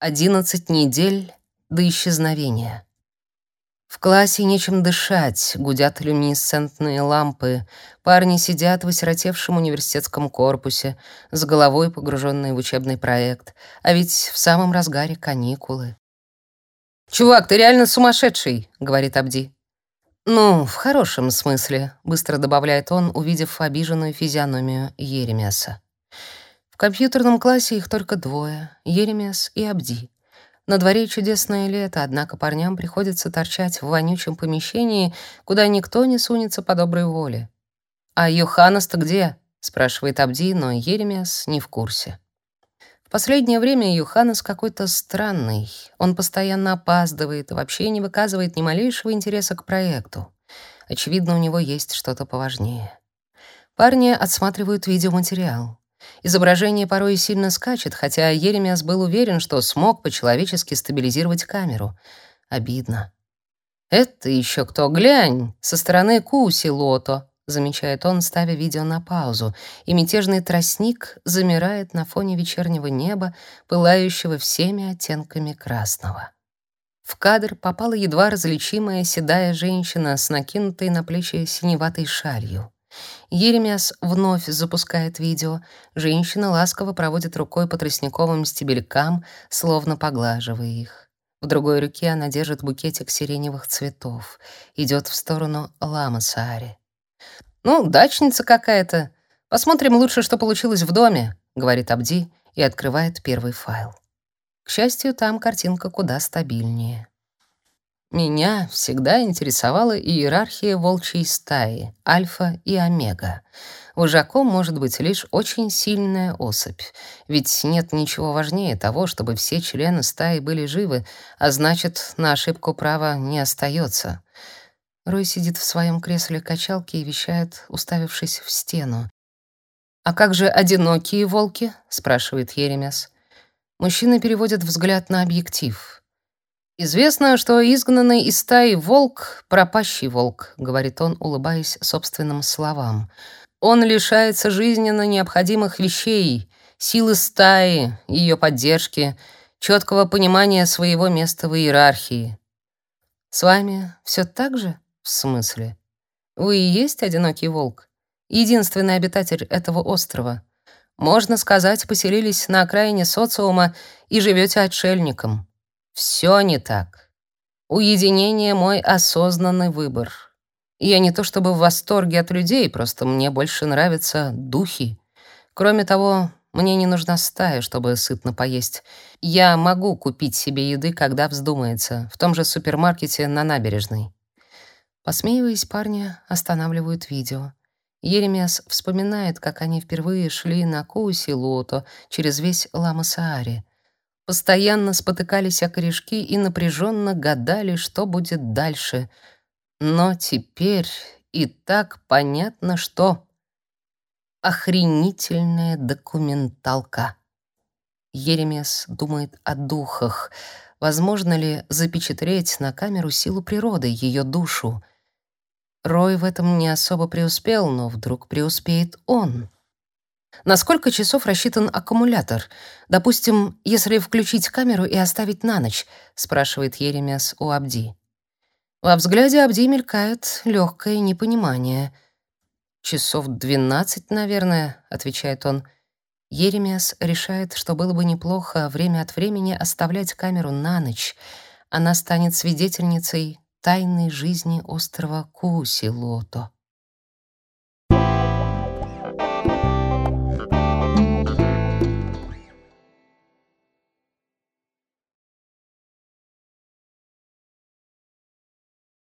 11 недель до исчезновения. В классе нечем дышать, гудят люминесцентные лампы. Парни сидят в осиротевшем университетском корпусе, с головой погруженные в учебный проект. А ведь в самом разгаре каникулы. «Чувак, ты реально сумасшедший», — говорит Абди. «Ну, в хорошем смысле», — быстро добавляет он, увидев обиженную физиономию Еремеса. Компьютерном классе их только двое — Еремес и Абди. На дворе чудесное лето, однако парням приходится торчать в вонючем помещении, куда никто не сунется по доброй воле. «А Йоханнес-то где?» — спрашивает Абди, но Еремес не в курсе. В последнее время Йоханнес какой-то странный. Он постоянно опаздывает и вообще не выказывает ни малейшего интереса к проекту. Очевидно, у него есть что-то поважнее. Парни отсматривают видеоматериал. Изображение порой сильно скачет, хотя Еремиас был уверен, что смог по-человечески стабилизировать камеру. Обидно. «Это еще кто, глянь, со стороны Куси Лото», замечает он, ставя видео на паузу, и мятежный тростник замирает на фоне вечернего неба, пылающего всеми оттенками красного. В кадр попала едва различимая седая женщина с накинутой на плечи синеватой шалью. Еремиас вновь запускает видео. Женщина ласково проводит рукой по тростниковым стебелькам, словно поглаживая их. В другой руке она держит букетик сиреневых цветов. Идет в сторону Ламасаари. «Ну, дачница какая-то. Посмотрим лучше, что получилось в доме», — говорит Абди и открывает первый файл. К счастью, там картинка куда стабильнее. Меня всегда интересовала иерархия волчьей стаи, альфа и омега. Вожаком может быть лишь очень сильная особь, ведь нет ничего важнее того, чтобы все члены стаи были живы, а значит, на ошибку права не остается. Рой сидит в своем кресле качалки и вещает, уставившись в стену. «А как же одинокие волки?» — спрашивает Еремес. Мужчина переводит взгляд на объектив — Известно, что изгнанный из стаи волк — пропащий волк, говорит он, улыбаясь собственным словам. Он лишается жизненно необходимых вещей, силы стаи, ее поддержки, четкого понимания своего места в иерархии. С вами все так же? В смысле? Вы и есть одинокий волк, единственный обитатель этого острова. Можно сказать, поселились на окраине социума и живете отшельником. Все не так. Уединение — мой осознанный выбор. Я не то чтобы в восторге от людей, просто мне больше нравятся духи. Кроме того, мне не нужна стая, чтобы сытно поесть. Я могу купить себе еды, когда вздумается, в том же супермаркете на набережной. Посмеиваясь, парни останавливают видео. Еремиас вспоминает, как они впервые шли на Куси-Лото через весь Лама-Саари постоянно спотыкались о корешки и напряженно гадали, что будет дальше. Но теперь и так понятно, что охренительная документалка. Еремес думает о духах. Возможно ли запечатлеть на камеру силу природы, ее душу? Рой в этом не особо преуспел, но вдруг преуспеет он. На сколько часов рассчитан аккумулятор? Допустим, если включить камеру и оставить на ночь, спрашивает Еремес у Абди. Во взгляде Абди мелькает легкое непонимание. Часов двенадцать, наверное, отвечает он. Еремес решает, что было бы неплохо время от времени оставлять камеру на ночь. Она станет свидетельницей тайной жизни острова Куси-Лото.